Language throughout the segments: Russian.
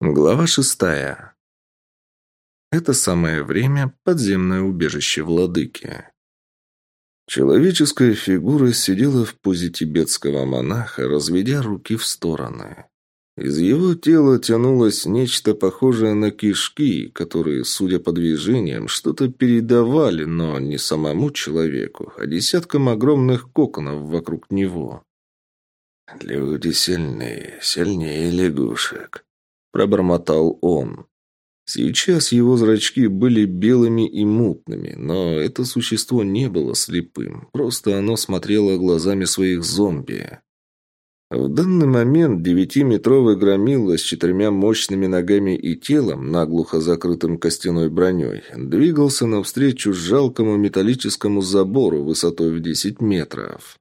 Глава шестая. Это самое время подземное убежище владыки. Человеческая фигура сидела в позе тибетского монаха, разведя руки в стороны. Из его тела тянулось нечто похожее на кишки, которые, судя по движениям, что-то передавали, но не самому человеку, а десяткам огромных коконов вокруг него. «Люди сильные, сильнее лягушек», пробормотал он. Сейчас его зрачки были белыми и мутными, но это существо не было слепым, просто оно смотрело глазами своих зомби. В данный момент девятиметровый громила с четырьмя мощными ногами и телом, наглухо закрытым костяной броней, двигался навстречу жалкому металлическому забору высотой в десять метров.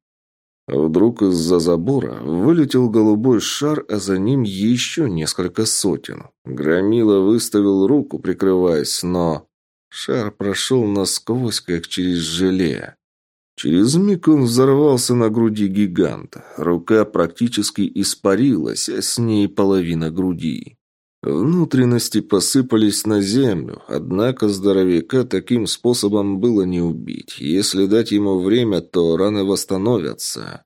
Вдруг из-за забора вылетел голубой шар, а за ним еще несколько сотен. Громила выставил руку, прикрываясь, но... Шар прошел насквозь, как через желе. Через миг он взорвался на груди гиганта. Рука практически испарилась, а с ней половина груди. Внутренности посыпались на землю, однако здоровяка таким способом было не убить. Если дать ему время, то раны восстановятся.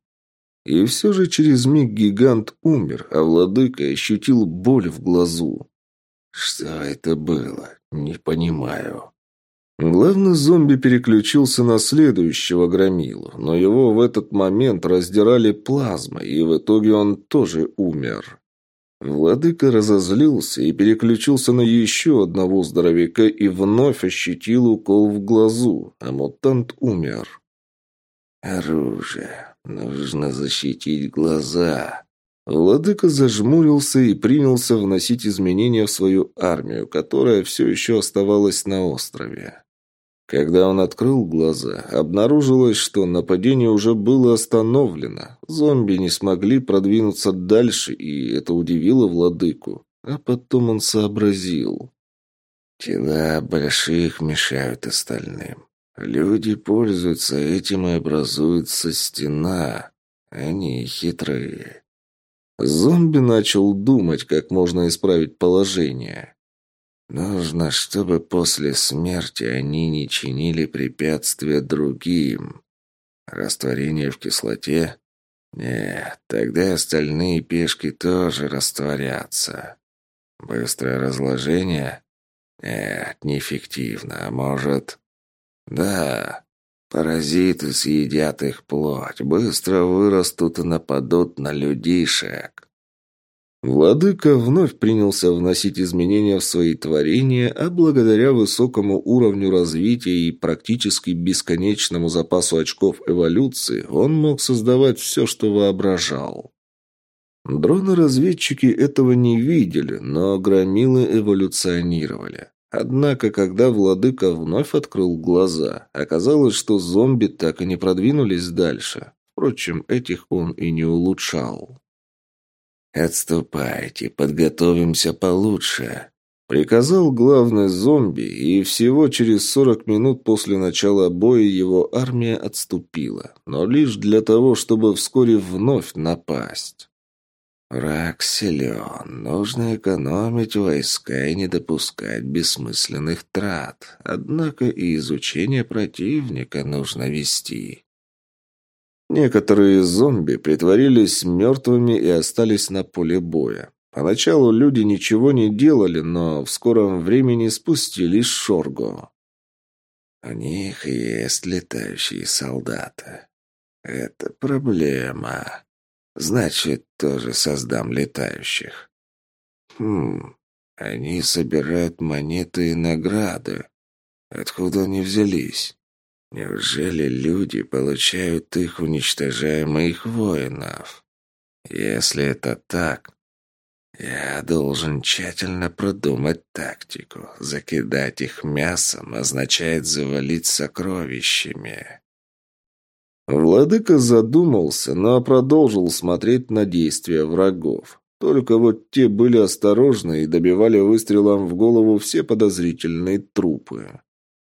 И все же через миг гигант умер, а владыка ощутил боль в глазу. Что это было? Не понимаю. Главный зомби переключился на следующего громилу, но его в этот момент раздирали плазмой, и в итоге он тоже умер. Владыка разозлился и переключился на еще одного здоровяка и вновь ощутил укол в глазу, а мутант умер. «Оружие. Нужно защитить глаза». Владыка зажмурился и принялся вносить изменения в свою армию, которая все еще оставалась на острове. Когда он открыл глаза, обнаружилось, что нападение уже было остановлено. Зомби не смогли продвинуться дальше, и это удивило владыку. А потом он сообразил. Тела больших мешают остальным. Люди пользуются этим и образуется стена. Они хитрые. Зомби начал думать, как можно исправить положение. Нужно, чтобы после смерти они не чинили препятствия другим. Растворение в кислоте? Нет, тогда остальные пешки тоже растворятся. Быстрое разложение? Нет, неэффективно. А может... Да, паразиты съедят их плоть, быстро вырастут и нападут на людишек. Владыка вновь принялся вносить изменения в свои творения, а благодаря высокому уровню развития и практически бесконечному запасу очков эволюции он мог создавать все, что воображал. Дроны-разведчики этого не видели, но громилы эволюционировали. Однако, когда владыка вновь открыл глаза, оказалось, что зомби так и не продвинулись дальше. Впрочем, этих он и не улучшал. «Отступайте, подготовимся получше», — приказал главный зомби, и всего через сорок минут после начала боя его армия отступила, но лишь для того, чтобы вскоре вновь напасть. «Враг силен, нужно экономить войска и не допускать бессмысленных трат, однако и изучение противника нужно вести». Некоторые зомби притворились мертвыми и остались на поле боя. Поначалу люди ничего не делали, но в скором времени спустились шоргу. У них есть летающие солдаты. Это проблема. Значит, тоже создам летающих. Хм, они собирают монеты и награды. Откуда они взялись? Неужели люди получают их, уничтожая моих воинов? Если это так, я должен тщательно продумать тактику. Закидать их мясом означает завалить сокровищами. Владыка задумался, но продолжил смотреть на действия врагов. Только вот те были осторожны и добивали выстрелом в голову все подозрительные трупы.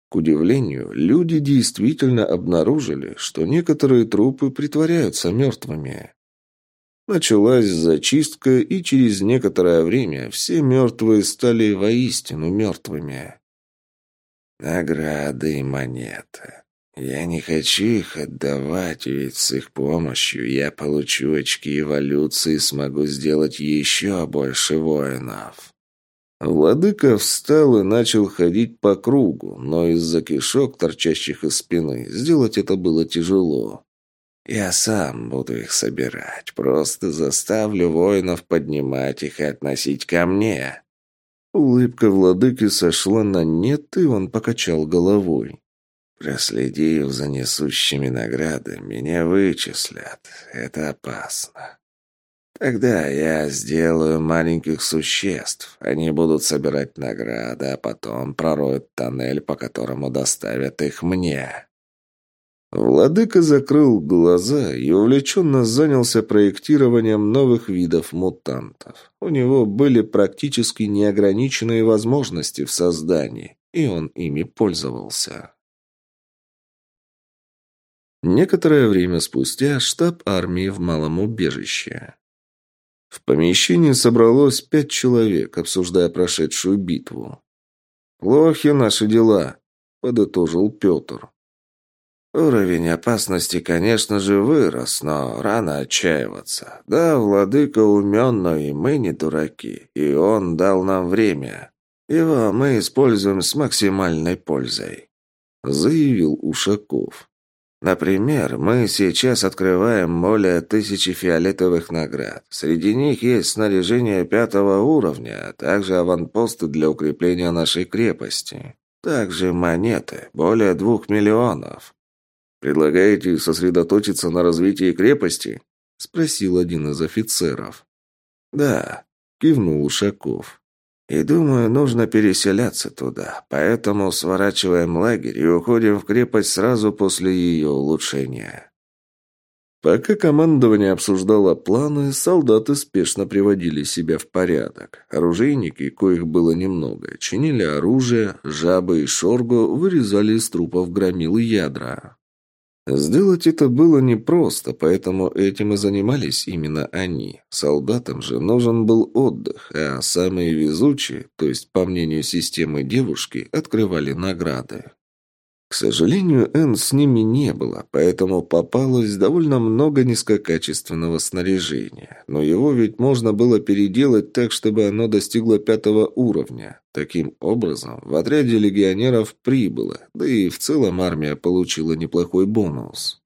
К удивлению, люди действительно обнаружили, что некоторые трупы притворяются мертвыми. Началась зачистка, и через некоторое время все мертвые стали воистину мертвыми. Награды и монеты. Я не хочу их отдавать, ведь с их помощью я получу очки эволюции и смогу сделать еще больше воинов. Владыка встал и начал ходить по кругу, но из-за кишок, торчащих из спины, сделать это было тяжело. Я сам буду их собирать, просто заставлю воинов поднимать их и относить ко мне. Улыбка владыки сошла на нет, и он покачал головой. Проследив за несущими награды, меня вычислят. Это опасно. Тогда я сделаю маленьких существ. Они будут собирать награды, а потом пророют тоннель, по которому доставят их мне. Владыка закрыл глаза и увлеченно занялся проектированием новых видов мутантов. У него были практически неограниченные возможности в создании, и он ими пользовался. Некоторое время спустя штаб армии в малом убежище. В помещении собралось пять человек, обсуждая прошедшую битву. «Плохи наши дела», — подытожил Петр. «Уровень опасности, конечно же, вырос, но рано отчаиваться. Да, владыка умен, но и мы не дураки, и он дал нам время. Его мы используем с максимальной пользой», — заявил Ушаков. Например, мы сейчас открываем более тысячи фиолетовых наград. Среди них есть снаряжение пятого уровня, а также аванпосты для укрепления нашей крепости. Также монеты, более двух миллионов. «Предлагаете сосредоточиться на развитии крепости?» – спросил один из офицеров. «Да», – кивнул Ушаков. И думаю, нужно переселяться туда. Поэтому сворачиваем лагерь и уходим в крепость сразу после ее улучшения. Пока командование обсуждало планы, солдаты спешно приводили себя в порядок. Оружейники, коих было немного, чинили оружие, жабы и шоргу вырезали из трупов громил ядра. Сделать это было непросто, поэтому этим и занимались именно они. Солдатам же нужен был отдых, а самые везучие, то есть, по мнению системы девушки, открывали награды. К сожалению, Н с ними не было, поэтому попалось довольно много низкокачественного снаряжения. Но его ведь можно было переделать так, чтобы оно достигло пятого уровня. Таким образом, в отряде легионеров прибыло, да и в целом армия получила неплохой бонус.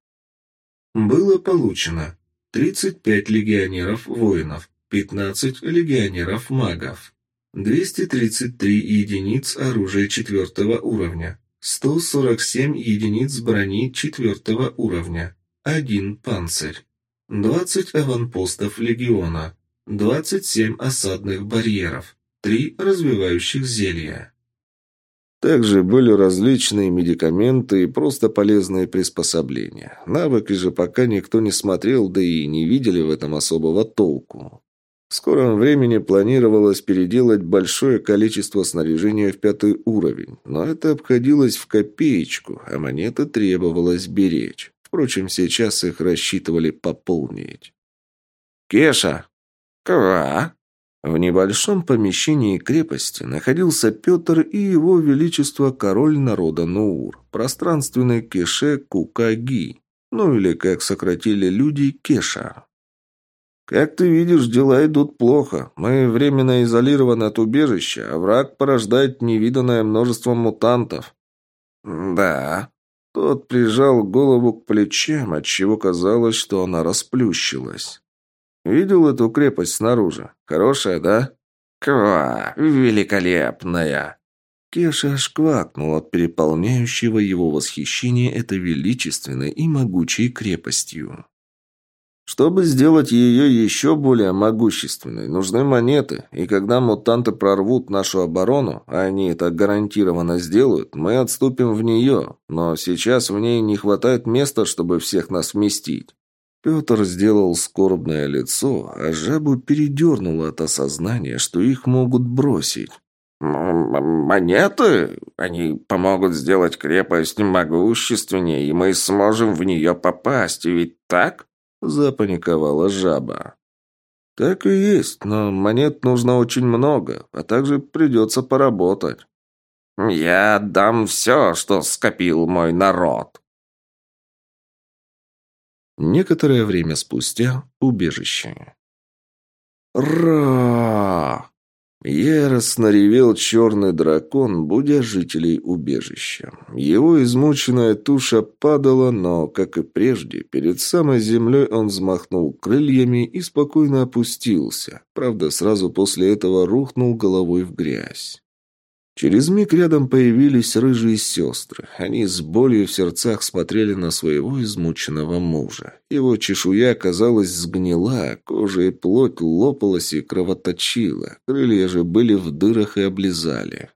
Было получено 35 легионеров-воинов, 15 легионеров-магов, 233 единиц оружия четвертого уровня, 147 единиц брони четвертого уровня, 1 панцирь, 20 аванпостов легиона, 27 осадных барьеров, 3 развивающих зелья. Также были различные медикаменты и просто полезные приспособления. Навыки же пока никто не смотрел, да и не видели в этом особого толку. В скором времени планировалось переделать большое количество снаряжения в пятый уровень, но это обходилось в копеечку, а монеты требовалось беречь. Впрочем, сейчас их рассчитывали пополнить. «Кеша!» «Ква?» В небольшом помещении крепости находился Петр и его величество король народа Нуур, пространственный Кеше Кукаги, ну или, как сократили люди, Кеша. «Как ты видишь, дела идут плохо. Мы временно изолированы от убежища, а враг порождает невиданное множество мутантов». «Да». Тот прижал голову к плечам, отчего казалось, что она расплющилась. «Видел эту крепость снаружи? Хорошая, да?» «Ква! Великолепная!» Кеша аж квакнул от переполняющего его восхищения этой величественной и могучей крепостью. Чтобы сделать ее еще более могущественной, нужны монеты, и когда мутанты прорвут нашу оборону, а они это гарантированно сделают, мы отступим в нее, но сейчас в ней не хватает места, чтобы всех нас вместить». Петр сделал скорбное лицо, а жабу передернуло от осознания, что их могут бросить. «Монеты? Они помогут сделать крепость могущественнее, и мы сможем в нее попасть, ведь так?» Запаниковала жаба. Так и есть, но монет нужно очень много, а также придется поработать. Я отдам все, что скопил мой народ. Некоторое время спустя убежище. Ра! Яростно ревел черный дракон, будя жителей убежища. Его измученная туша падала, но, как и прежде, перед самой землей он взмахнул крыльями и спокойно опустился. Правда, сразу после этого рухнул головой в грязь. Через миг рядом появились рыжие сестры. Они с болью в сердцах смотрели на своего измученного мужа. Его чешуя, казалось, сгнила, кожа и плоть лопалась и кровоточила. Крылья же были в дырах и облизали.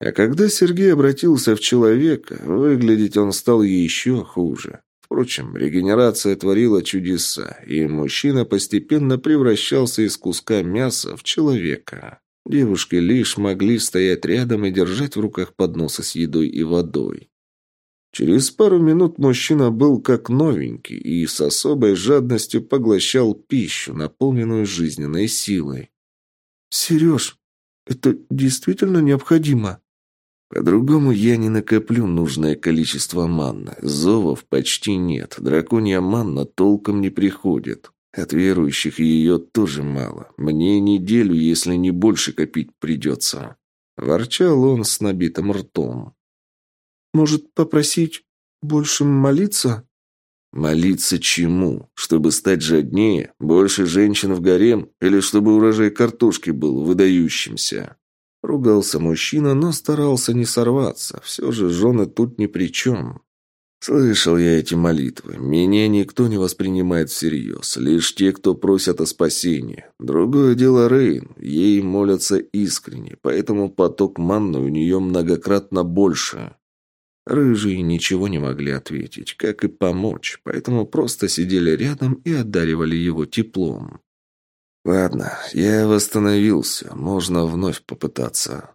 А когда Сергей обратился в человека, выглядеть он стал еще хуже. Впрочем, регенерация творила чудеса, и мужчина постепенно превращался из куска мяса в человека. Девушки лишь могли стоять рядом и держать в руках подносы с едой и водой. Через пару минут мужчина был как новенький и с особой жадностью поглощал пищу, наполненную жизненной силой. «Сереж, это действительно необходимо?» «По-другому я не накоплю нужное количество манны. Зовов почти нет. Драконья манна толком не приходит. От верующих ее тоже мало. Мне неделю, если не больше, копить придется. Ворчал он с набитым ртом. «Может, попросить больше молиться?» «Молиться чему? Чтобы стать жаднее? Больше женщин в гарем? Или чтобы урожай картошки был выдающимся?» Ругался мужчина, но старался не сорваться. Все же жены тут ни при чем. Слышал я эти молитвы. Меня никто не воспринимает всерьез. Лишь те, кто просят о спасении. Другое дело Рейн. Ей молятся искренне, поэтому поток манны у нее многократно больше. Рыжие ничего не могли ответить, как и помочь, поэтому просто сидели рядом и одаривали его теплом. «Ладно, я восстановился. Можно вновь попытаться».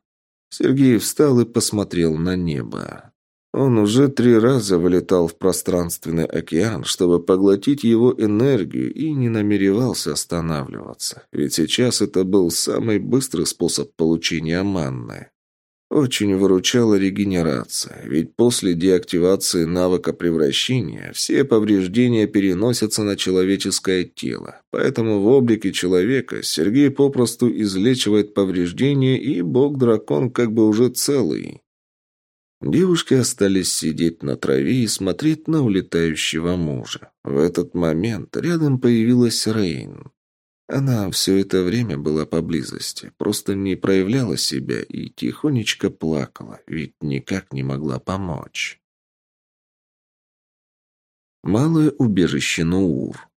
Сергей встал и посмотрел на небо. Он уже три раза вылетал в пространственный океан, чтобы поглотить его энергию, и не намеревался останавливаться, ведь сейчас это был самый быстрый способ получения манны. Очень выручала регенерация, ведь после деактивации навыка превращения все повреждения переносятся на человеческое тело, поэтому в облике человека Сергей попросту излечивает повреждения, и бог-дракон как бы уже целый. Девушки остались сидеть на траве и смотреть на улетающего мужа. В этот момент рядом появилась Рейн. Она все это время была поблизости, просто не проявляла себя и тихонечко плакала, ведь никак не могла помочь. Малое убежище Нуур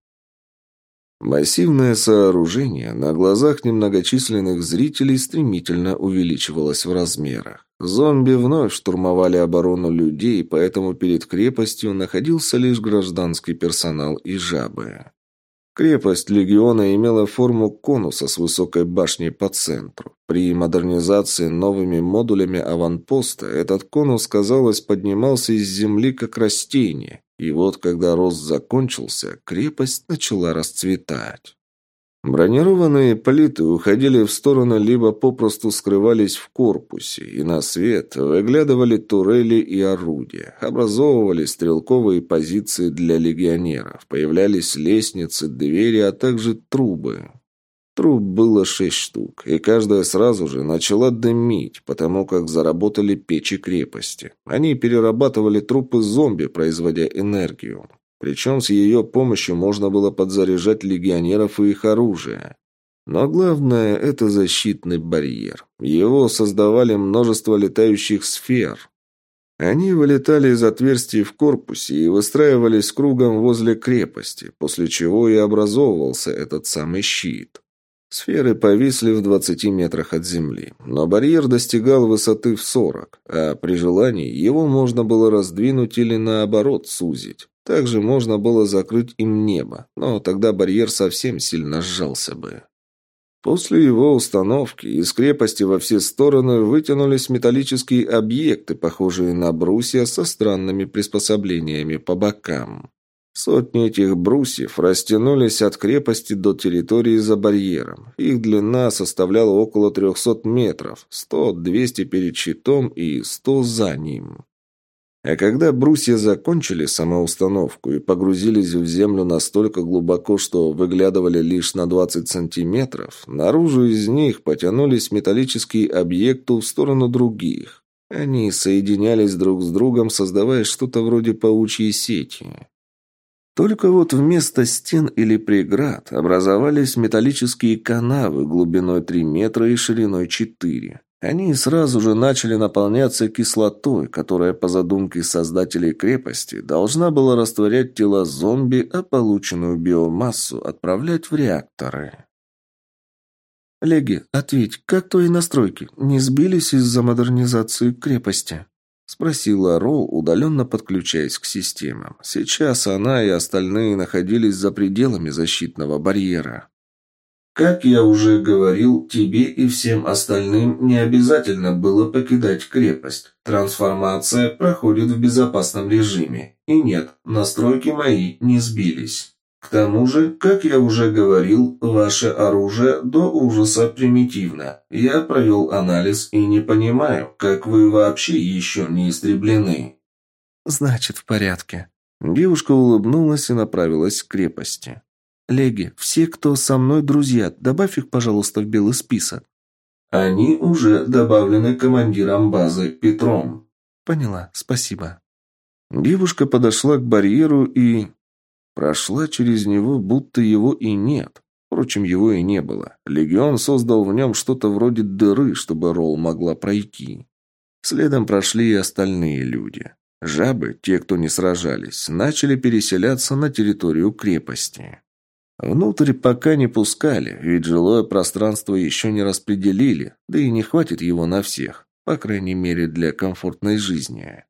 Массивное сооружение на глазах немногочисленных зрителей стремительно увеличивалось в размерах. Зомби вновь штурмовали оборону людей, поэтому перед крепостью находился лишь гражданский персонал и жабы. Крепость легиона имела форму конуса с высокой башней по центру. При модернизации новыми модулями аванпоста этот конус, казалось, поднимался из земли как растение. И вот, когда рост закончился, крепость начала расцветать. Бронированные плиты уходили в сторону либо попросту скрывались в корпусе, и на свет выглядывали турели и орудия, образовывались стрелковые позиции для легионеров, появлялись лестницы, двери, а также трубы. Труб было шесть штук, и каждая сразу же начала дымить, потому как заработали печи крепости. Они перерабатывали трупы зомби, производя энергию. Причем с ее помощью можно было подзаряжать легионеров и их оружие. Но главное – это защитный барьер. Его создавали множество летающих сфер. Они вылетали из отверстий в корпусе и выстраивались кругом возле крепости, после чего и образовывался этот самый щит. Сферы повисли в 20 метрах от земли, но барьер достигал высоты в 40, а при желании его можно было раздвинуть или наоборот сузить. Также можно было закрыть им небо, но тогда барьер совсем сильно сжался бы. После его установки из крепости во все стороны вытянулись металлические объекты, похожие на брусья со странными приспособлениями по бокам. Сотни этих брусьев растянулись от крепости до территории за барьером. Их длина составляла около 300 метров, 100-200 перед щитом и 100 за ним. А когда брусья закончили самоустановку и погрузились в землю настолько глубоко, что выглядывали лишь на 20 сантиметров, наружу из них потянулись металлические объекты в сторону других. Они соединялись друг с другом, создавая что-то вроде паучьей сети. Только вот вместо стен или преград образовались металлические канавы глубиной 3 метра и шириной 4. Они сразу же начали наполняться кислотой, которая по задумке создателей крепости должна была растворять тела зомби, а полученную биомассу отправлять в реакторы. «Леги, ответь, как твои настройки? Не сбились из-за модернизации крепости?» Спросила Роу, удаленно подключаясь к системам. Сейчас она и остальные находились за пределами защитного барьера. Как я уже говорил, тебе и всем остальным не обязательно было покидать крепость. Трансформация проходит в безопасном режиме. И нет, настройки мои не сбились. К тому же, как я уже говорил, ваше оружие до ужаса примитивно. Я провел анализ и не понимаю, как вы вообще еще не истреблены. Значит, в порядке. Девушка улыбнулась и направилась к крепости. Леги, все, кто со мной друзья, добавь их, пожалуйста, в белый список. Они уже добавлены командиром базы Петром. Поняла, спасибо. Девушка подошла к барьеру и Прошла через него, будто его и нет. Впрочем, его и не было. Легион создал в нем что-то вроде дыры, чтобы Ролл могла пройти. Следом прошли и остальные люди. Жабы, те, кто не сражались, начали переселяться на территорию крепости. Внутрь пока не пускали, ведь жилое пространство еще не распределили, да и не хватит его на всех, по крайней мере для комфортной жизни.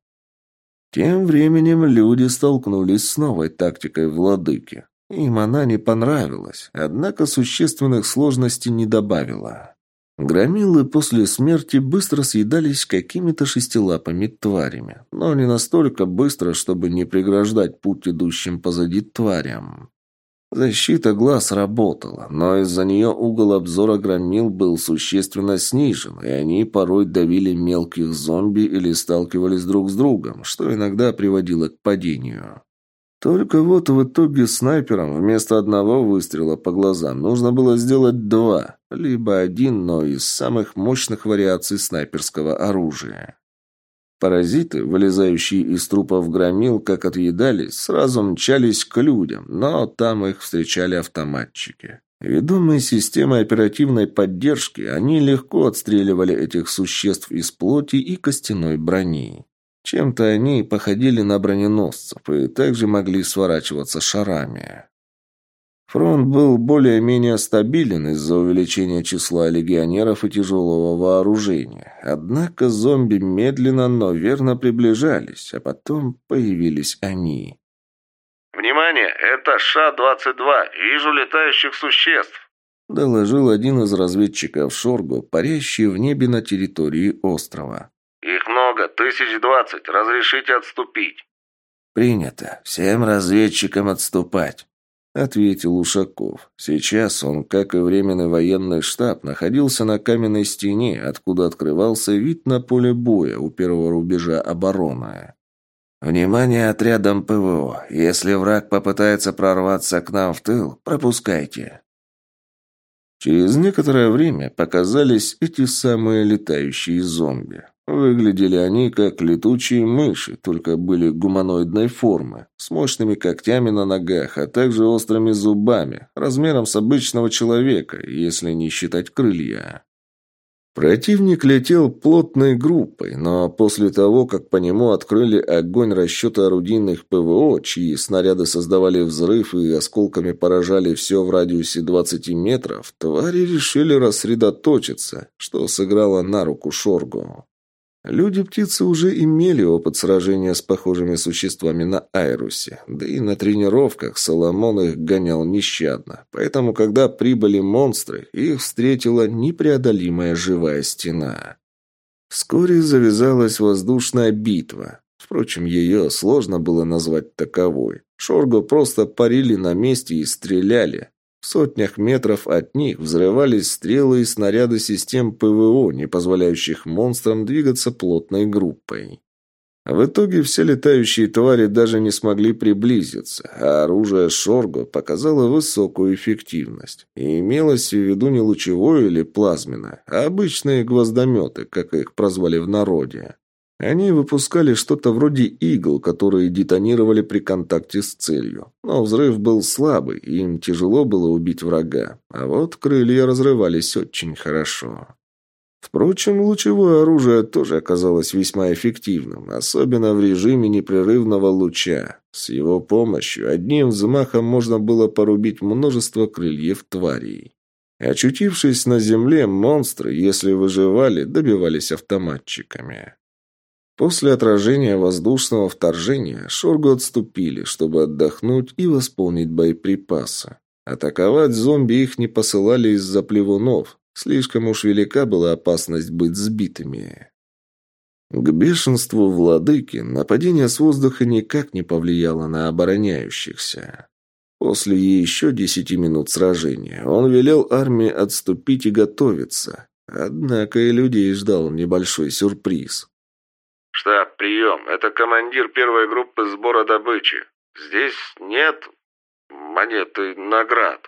Тем временем люди столкнулись с новой тактикой владыки. Им она не понравилась, однако существенных сложностей не добавила. Громилы после смерти быстро съедались какими-то шестилапыми тварями, но не настолько быстро, чтобы не преграждать путь идущим позади тварям. Защита глаз работала, но из-за нее угол обзора громил был существенно снижен, и они порой давили мелких зомби или сталкивались друг с другом, что иногда приводило к падению. Только вот в итоге снайперам вместо одного выстрела по глазам нужно было сделать два, либо один, но из самых мощных вариаций снайперского оружия. Паразиты, вылезающие из трупов громил, как отъедались, сразу мчались к людям, но там их встречали автоматчики. Ведомые системой оперативной поддержки, они легко отстреливали этих существ из плоти и костяной брони. Чем-то они походили на броненосцев и также могли сворачиваться шарами. Фронт был более-менее стабилен из-за увеличения числа легионеров и тяжелого вооружения. Однако зомби медленно, но верно приближались, а потом появились они. «Внимание! Это Ша-22! Вижу летающих существ!» Доложил один из разведчиков Шоргу, парящий в небе на территории острова. «Их много, тысяч двадцать. Разрешите отступить?» «Принято. Всем разведчикам отступать». — ответил Ушаков. Сейчас он, как и временный военный штаб, находился на каменной стене, откуда открывался вид на поле боя у первого рубежа обороны. «Внимание отрядам ПВО! Если враг попытается прорваться к нам в тыл, пропускайте!» Через некоторое время показались эти самые летающие зомби. Выглядели они как летучие мыши, только были гуманоидной формы, с мощными когтями на ногах, а также острыми зубами, размером с обычного человека, если не считать крылья. Противник летел плотной группой, но после того, как по нему открыли огонь расчета орудийных ПВО, чьи снаряды создавали взрыв и осколками поражали все в радиусе 20 метров, твари решили рассредоточиться, что сыграло на руку Шоргу. Люди-птицы уже имели опыт сражения с похожими существами на Айрусе, да и на тренировках Соломон их гонял нещадно, поэтому, когда прибыли монстры, их встретила непреодолимая живая стена. Вскоре завязалась воздушная битва. Впрочем, ее сложно было назвать таковой. Шорго просто парили на месте и стреляли. В сотнях метров от них взрывались стрелы и снаряды систем ПВО, не позволяющих монстрам двигаться плотной группой. В итоге все летающие твари даже не смогли приблизиться, а оружие Шорго показало высокую эффективность. И имелось в виду не лучевое или плазменное, а обычные гвоздометы, как их прозвали в народе. Они выпускали что-то вроде игл, которые детонировали при контакте с целью. Но взрыв был слабый, им тяжело было убить врага. А вот крылья разрывались очень хорошо. Впрочем, лучевое оружие тоже оказалось весьма эффективным, особенно в режиме непрерывного луча. С его помощью одним взмахом можно было порубить множество крыльев тварей. Очутившись на земле, монстры, если выживали, добивались автоматчиками. После отражения воздушного вторжения Шоргу отступили, чтобы отдохнуть и восполнить боеприпасы. Атаковать зомби их не посылали из-за плевунов. Слишком уж велика была опасность быть сбитыми. К бешенству владыки нападение с воздуха никак не повлияло на обороняющихся. После еще десяти минут сражения он велел армии отступить и готовиться. Однако и людей ждал небольшой сюрприз. «Штаб, прием. Это командир первой группы сбора добычи. Здесь нет монеты наград».